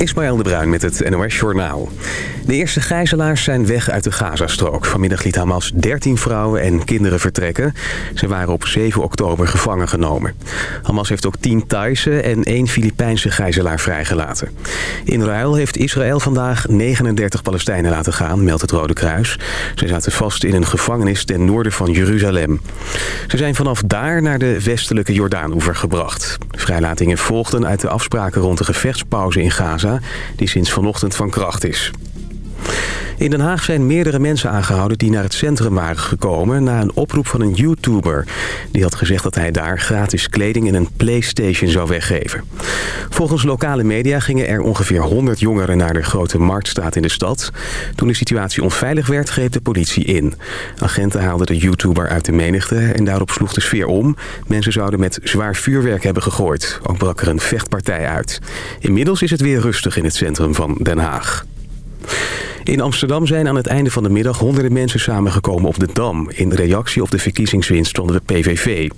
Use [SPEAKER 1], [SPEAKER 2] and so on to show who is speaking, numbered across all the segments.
[SPEAKER 1] Ismaël de Bruin met het NOS Journaal. De eerste gijzelaars zijn weg uit de Gazastrook. Vanmiddag liet Hamas 13 vrouwen en kinderen vertrekken. Ze waren op 7 oktober gevangen genomen. Hamas heeft ook 10 Thaise en 1 Filipijnse gijzelaar vrijgelaten. In ruil heeft Israël vandaag 39 Palestijnen laten gaan, meldt het Rode Kruis. Ze zaten vast in een gevangenis ten noorden van Jeruzalem. Ze zijn vanaf daar naar de westelijke Jordaanoever gebracht. Vrijlatingen volgden uit de afspraken rond de gevechtspauze in Die sinds vanochtend van kracht is. In Den Haag zijn meerdere mensen aangehouden die naar het centrum waren gekomen... na een oproep van een YouTuber. Die had gezegd dat hij daar gratis kleding en een Playstation zou weggeven. Volgens lokale media gingen er ongeveer 100 jongeren naar de grote marktstraat in de stad. Toen de situatie onveilig werd, greep de politie in. Agenten haalden de YouTuber uit de menigte en daarop sloeg de sfeer om. Mensen zouden met zwaar vuurwerk hebben gegooid. Ook brak er een vechtpartij uit. Inmiddels is het weer rustig in het centrum van Den Haag. In Amsterdam zijn aan het einde van de middag honderden mensen samengekomen op de Dam... in reactie op de verkiezingswinst van de PVV.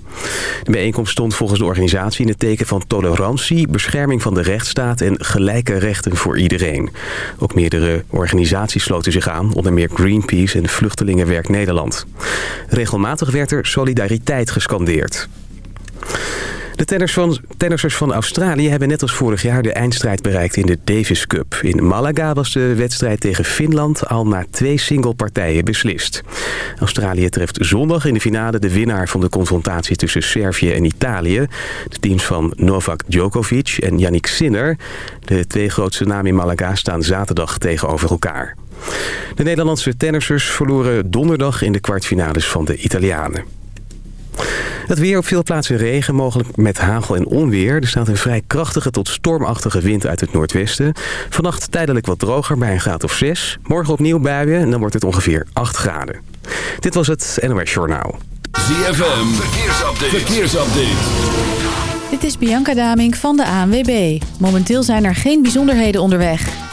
[SPEAKER 1] De bijeenkomst stond volgens de organisatie in het teken van tolerantie... bescherming van de rechtsstaat en gelijke rechten voor iedereen. Ook meerdere organisaties sloten zich aan, onder meer Greenpeace en Vluchtelingenwerk Nederland. Regelmatig werd er solidariteit gescandeerd. De tenners van, tennissers van Australië hebben net als vorig jaar de eindstrijd bereikt in de Davis Cup. In Malaga was de wedstrijd tegen Finland al na twee singlepartijen beslist. Australië treft zondag in de finale de winnaar van de confrontatie tussen Servië en Italië. De teams van Novak Djokovic en Yannick Sinner, de twee grootste namen in Malaga, staan zaterdag tegenover elkaar. De Nederlandse tennissers verloren donderdag in de kwartfinales van de Italianen. Het weer op veel plaatsen regen, mogelijk met hagel en onweer. Er staat een vrij krachtige tot stormachtige wind uit het noordwesten. Vannacht tijdelijk wat droger bij een graad of 6. Morgen opnieuw buien en dan wordt het ongeveer 8 graden. Dit was het NOS Journaal.
[SPEAKER 2] ZFM, verkeersupdate. verkeersupdate.
[SPEAKER 3] Dit is Bianca Damink van de ANWB. Momenteel zijn er geen bijzonderheden onderweg.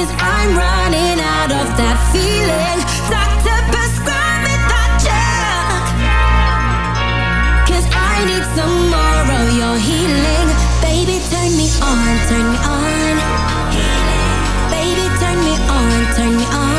[SPEAKER 4] Cause I'm running out of that
[SPEAKER 5] feeling.
[SPEAKER 4] Doctor, prescribe me that junk. Cause I need some more of
[SPEAKER 5] your healing. Baby, turn me on, turn me on. Baby, turn me on, turn me on.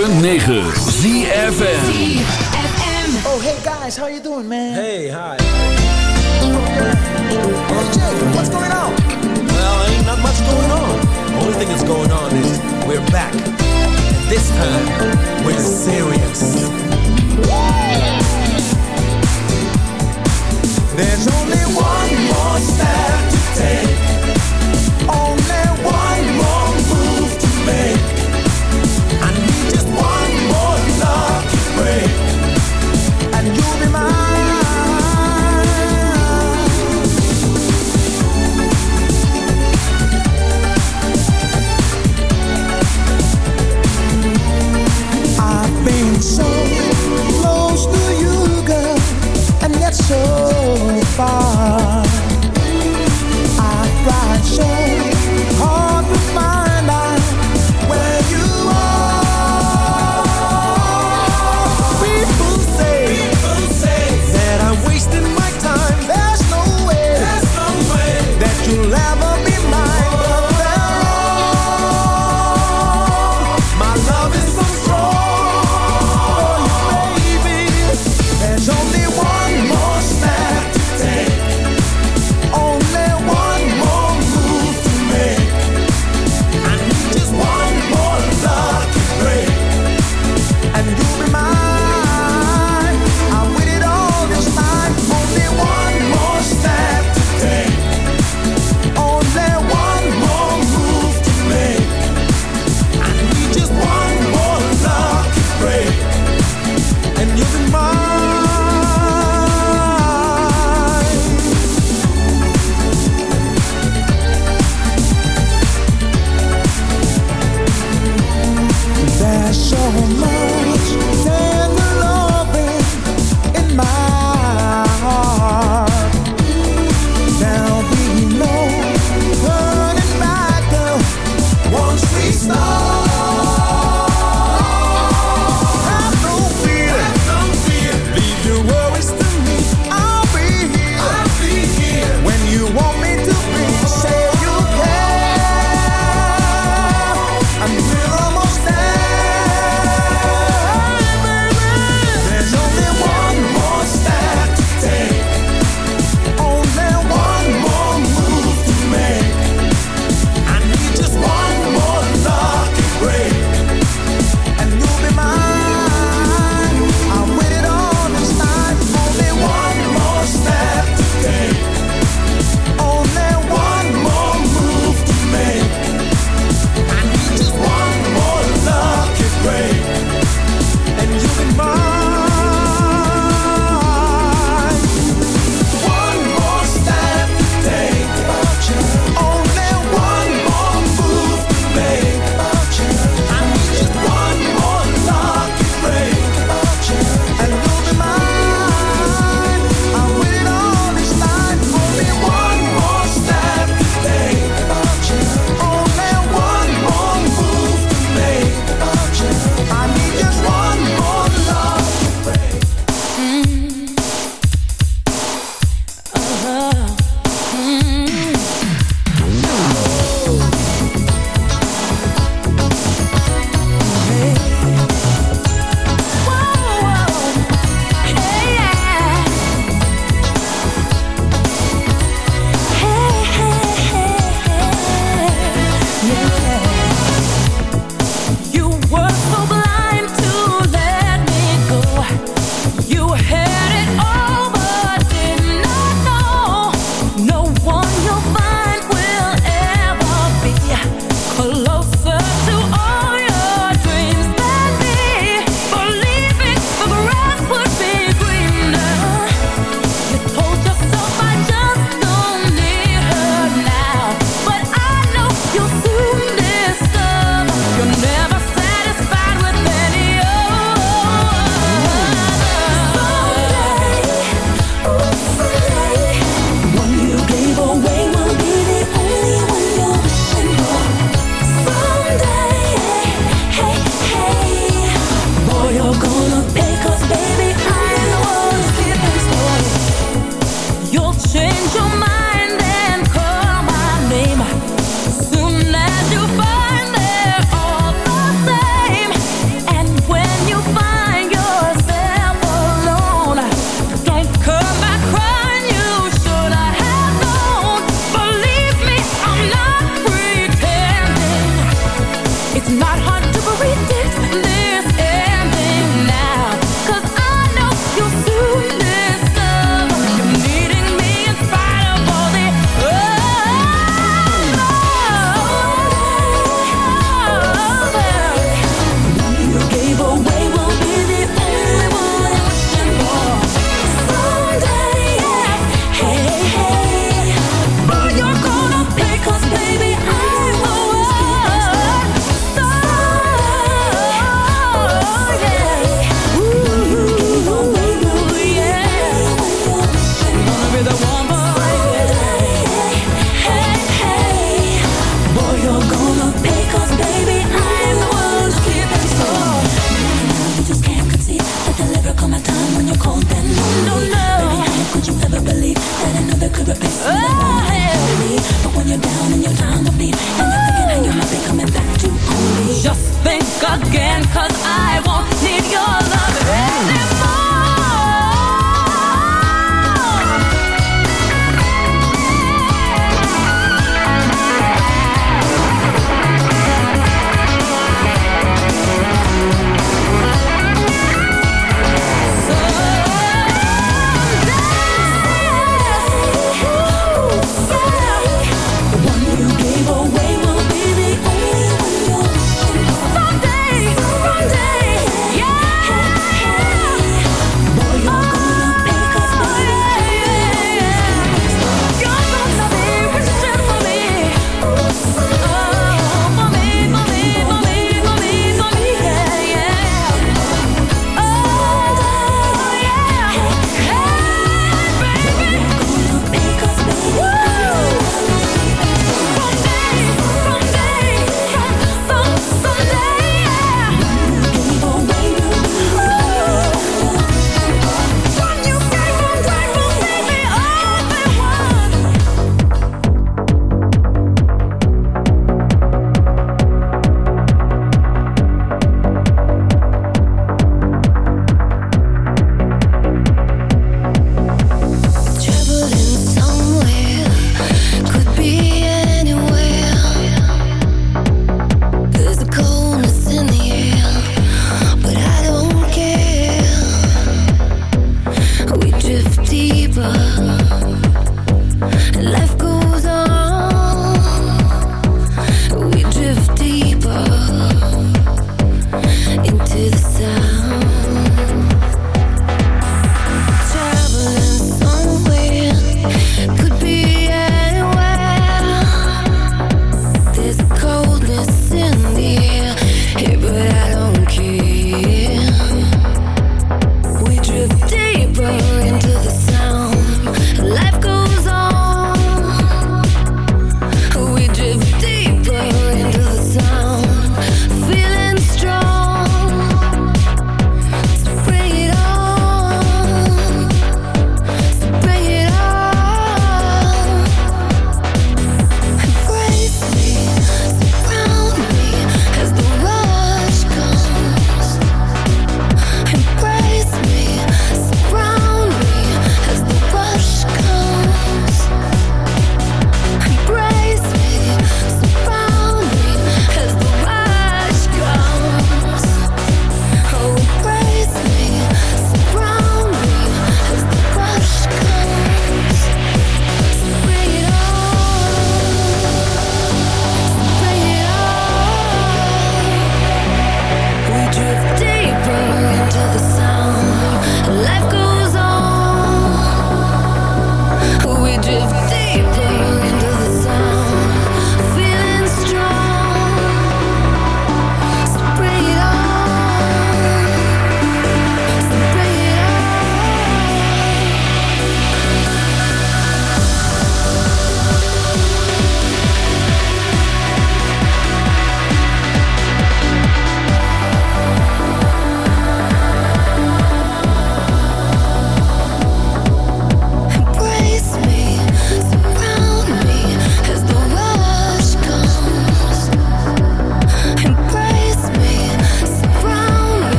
[SPEAKER 2] 106.9 ZFM.
[SPEAKER 6] Oh, hey guys, how you doing, man?
[SPEAKER 7] Hey, hi.
[SPEAKER 6] Hey, Jay, what's going on?
[SPEAKER 7] Well, ain't not much going on. Only thing that's going on is we're back. This time, we're serious.
[SPEAKER 6] There's only one more step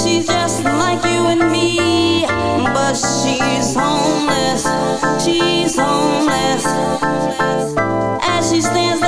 [SPEAKER 4] She's just like you and me, but she's homeless. She's homeless. As she stands.